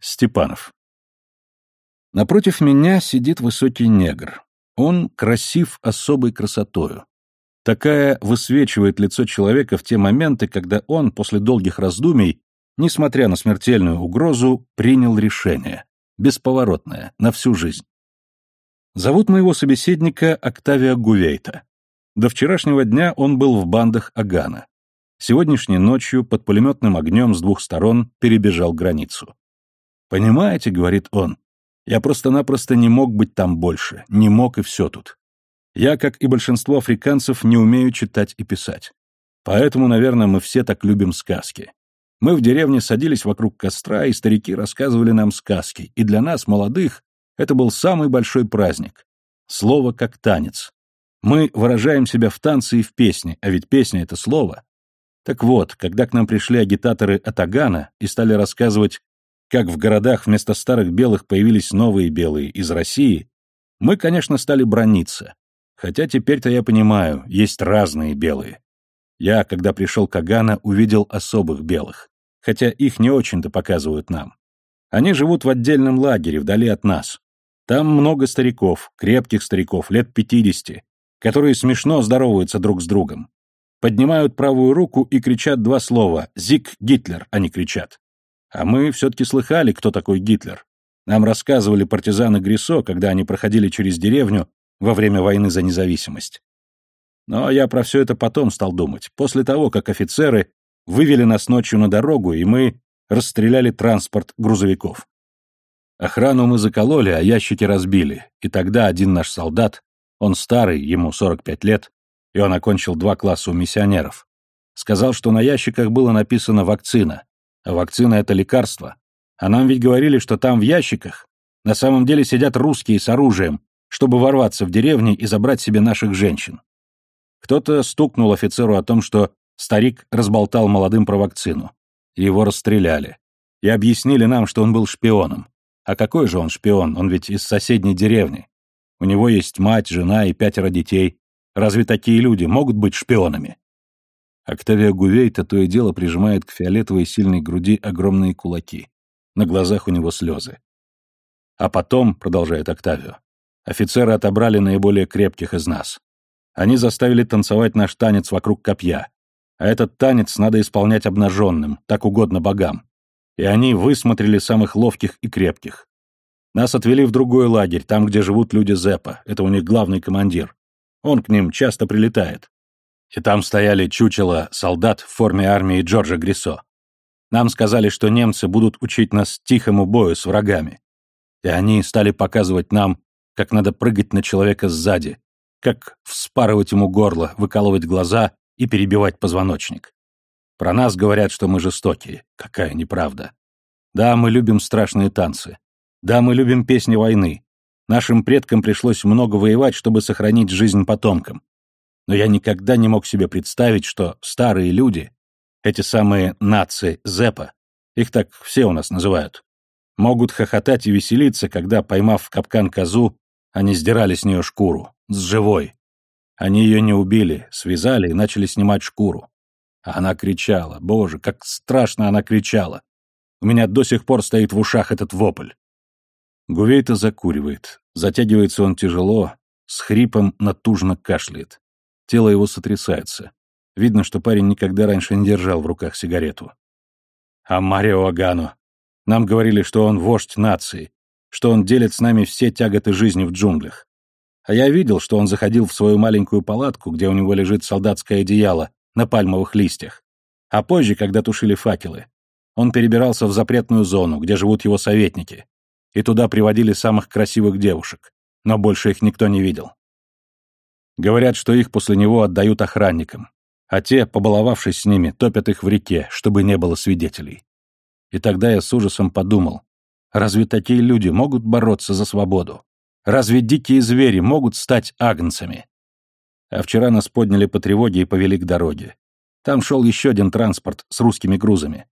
Степанов. Напротив меня сидит высокий негр. Он красив особой красотою. Такая высвечивает лицо человека в те моменты, когда он, после долгих раздумий, несмотря на смертельную угрозу, принял решение. Бесповоротное, на всю жизнь. Зовут моего собеседника Октавио Гувейта. До вчерашнего дня он был в бандах Агана. Сегодняшней ночью под пулеметным огнем с двух сторон перебежал границу. «Понимаете, — говорит он, — я просто-напросто не мог быть там больше, не мог и все тут. Я, как и большинство африканцев, не умею читать и писать. Поэтому, наверное, мы все так любим сказки. Мы в деревне садились вокруг костра, и старики рассказывали нам сказки, и для нас, молодых, это был самый большой праздник. Слово как танец. Мы выражаем себя в танце и в песне, а ведь песня — это слово. Так вот, когда к нам пришли агитаторы от Агана и стали рассказывать как в городах вместо старых белых появились новые белые из России, мы, конечно, стали брониться. Хотя теперь-то я понимаю, есть разные белые. Я, когда пришел к Агана, увидел особых белых, хотя их не очень-то показывают нам. Они живут в отдельном лагере, вдали от нас. Там много стариков, крепких стариков, лет пятидесяти, которые смешно здороваются друг с другом. Поднимают правую руку и кричат два слова «Зиг Гитлер», они кричат. А мы все-таки слыхали, кто такой Гитлер. Нам рассказывали партизаны Грисо, когда они проходили через деревню во время войны за независимость. Но я про все это потом стал думать, после того, как офицеры вывели нас ночью на дорогу, и мы расстреляли транспорт грузовиков. Охрану мы закололи, а ящики разбили, и тогда один наш солдат, он старый, ему 45 лет, и он окончил два класса у миссионеров, сказал, что на ящиках было написано «вакцина», вакцина — это лекарство. А нам ведь говорили, что там в ящиках на самом деле сидят русские с оружием, чтобы ворваться в деревни и забрать себе наших женщин. Кто-то стукнул офицеру о том, что старик разболтал молодым про вакцину. Его расстреляли. И объяснили нам, что он был шпионом. А какой же он шпион? Он ведь из соседней деревни. У него есть мать, жена и пятеро детей. Разве такие люди могут быть шпионами? Октавия Гувейта то и дело прижимает к фиолетовой сильной груди огромные кулаки. На глазах у него слезы. А потом, продолжает Октавио, офицеры отобрали наиболее крепких из нас. Они заставили танцевать наш танец вокруг копья. А этот танец надо исполнять обнаженным, так угодно богам. И они высмотрели самых ловких и крепких. Нас отвели в другой лагерь, там, где живут люди Зепа, это у них главный командир. Он к ним часто прилетает и там стояли чучела солдат в форме армии Джорджа Грисо. Нам сказали, что немцы будут учить нас тихому бою с врагами. И они стали показывать нам, как надо прыгать на человека сзади, как вспарывать ему горло, выкалывать глаза и перебивать позвоночник. Про нас говорят, что мы жестокие. Какая неправда. Да, мы любим страшные танцы. Да, мы любим песни войны. Нашим предкам пришлось много воевать, чтобы сохранить жизнь потомкам но я никогда не мог себе представить, что старые люди, эти самые нации Зепа, их так все у нас называют, могут хохотать и веселиться, когда, поймав в капкан козу, они сдирали с нее шкуру, с живой. Они ее не убили, связали и начали снимать шкуру. А она кричала, боже, как страшно она кричала. У меня до сих пор стоит в ушах этот вопль. Гувейта закуривает, затягивается он тяжело, с хрипом натужно кашляет. Тело его сотрясается. Видно, что парень никогда раньше не держал в руках сигарету. А Марио Агано. Нам говорили, что он вождь нации, что он делит с нами все тяготы жизни в джунглях. А я видел, что он заходил в свою маленькую палатку, где у него лежит солдатское одеяло на пальмовых листьях. А позже, когда тушили факелы, он перебирался в запретную зону, где живут его советники, и туда приводили самых красивых девушек, но больше их никто не видел. Говорят, что их после него отдают охранникам, а те, побаловавшись с ними, топят их в реке, чтобы не было свидетелей. И тогда я с ужасом подумал, разве такие люди могут бороться за свободу? Разве дикие звери могут стать агнцами? А вчера нас подняли по тревоге и повели к дороге. Там шел еще один транспорт с русскими грузами.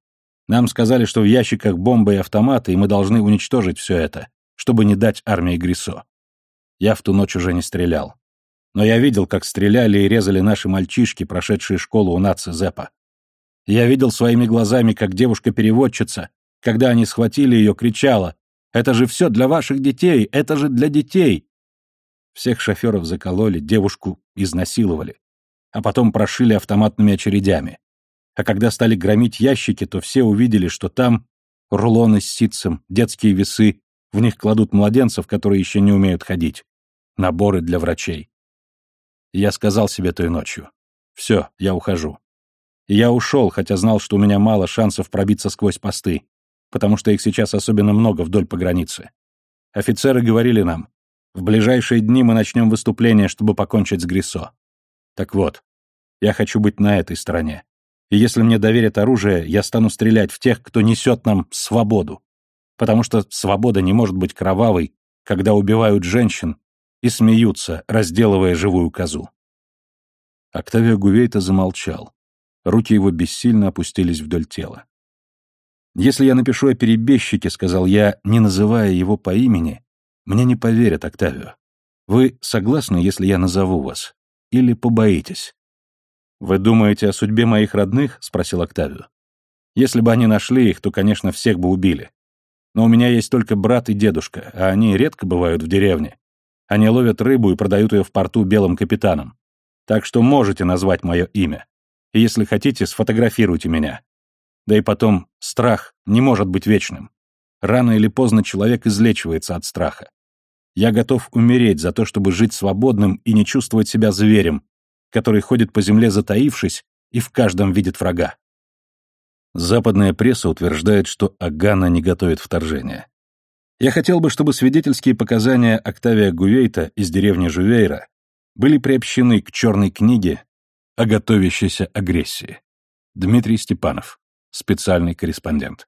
Нам сказали, что в ящиках бомбы и автоматы, и мы должны уничтожить все это, чтобы не дать армии Грисо. Я в ту ночь уже не стрелял. Но я видел, как стреляли и резали наши мальчишки, прошедшие школу у нации Зепа. Я видел своими глазами, как девушка-переводчица, когда они схватили ее, кричала «Это же все для ваших детей! Это же для детей!» Всех шоферов закололи, девушку изнасиловали, а потом прошили автоматными очередями. А когда стали громить ящики, то все увидели, что там рулоны с ситцем, детские весы, в них кладут младенцев, которые еще не умеют ходить, наборы для врачей. Я сказал себе той ночью, все, я ухожу. И я ушел, хотя знал, что у меня мало шансов пробиться сквозь посты, потому что их сейчас особенно много вдоль по границе. Офицеры говорили нам, в ближайшие дни мы начнем выступление, чтобы покончить с Грисо. Так вот, я хочу быть на этой стороне. И если мне доверят оружие, я стану стрелять в тех, кто несет нам свободу. Потому что свобода не может быть кровавой, когда убивают женщин и смеются, разделывая живую козу. Октавио Гувейта замолчал. Руки его бессильно опустились вдоль тела. «Если я напишу о перебежчике», — сказал я, не называя его по имени, мне не поверят, Октавио. Вы согласны, если я назову вас? Или побоитесь? Вы думаете о судьбе моих родных? Спросил Октавио. Если бы они нашли их, то, конечно, всех бы убили. Но у меня есть только брат и дедушка, а они редко бывают в деревне. Они ловят рыбу и продают ее в порту белым капитанам. Так что можете назвать мое имя. И если хотите, сфотографируйте меня. Да и потом, страх не может быть вечным. Рано или поздно человек излечивается от страха. Я готов умереть за то, чтобы жить свободным и не чувствовать себя зверем, который ходит по земле затаившись и в каждом видит врага. Западная пресса утверждает, что Агана не готовит вторжение. Я хотел бы, чтобы свидетельские показания Октавия Гувейта из деревни Жувейра были приобщены к черной книге о готовящейся агрессии. Дмитрий Степанов, специальный корреспондент.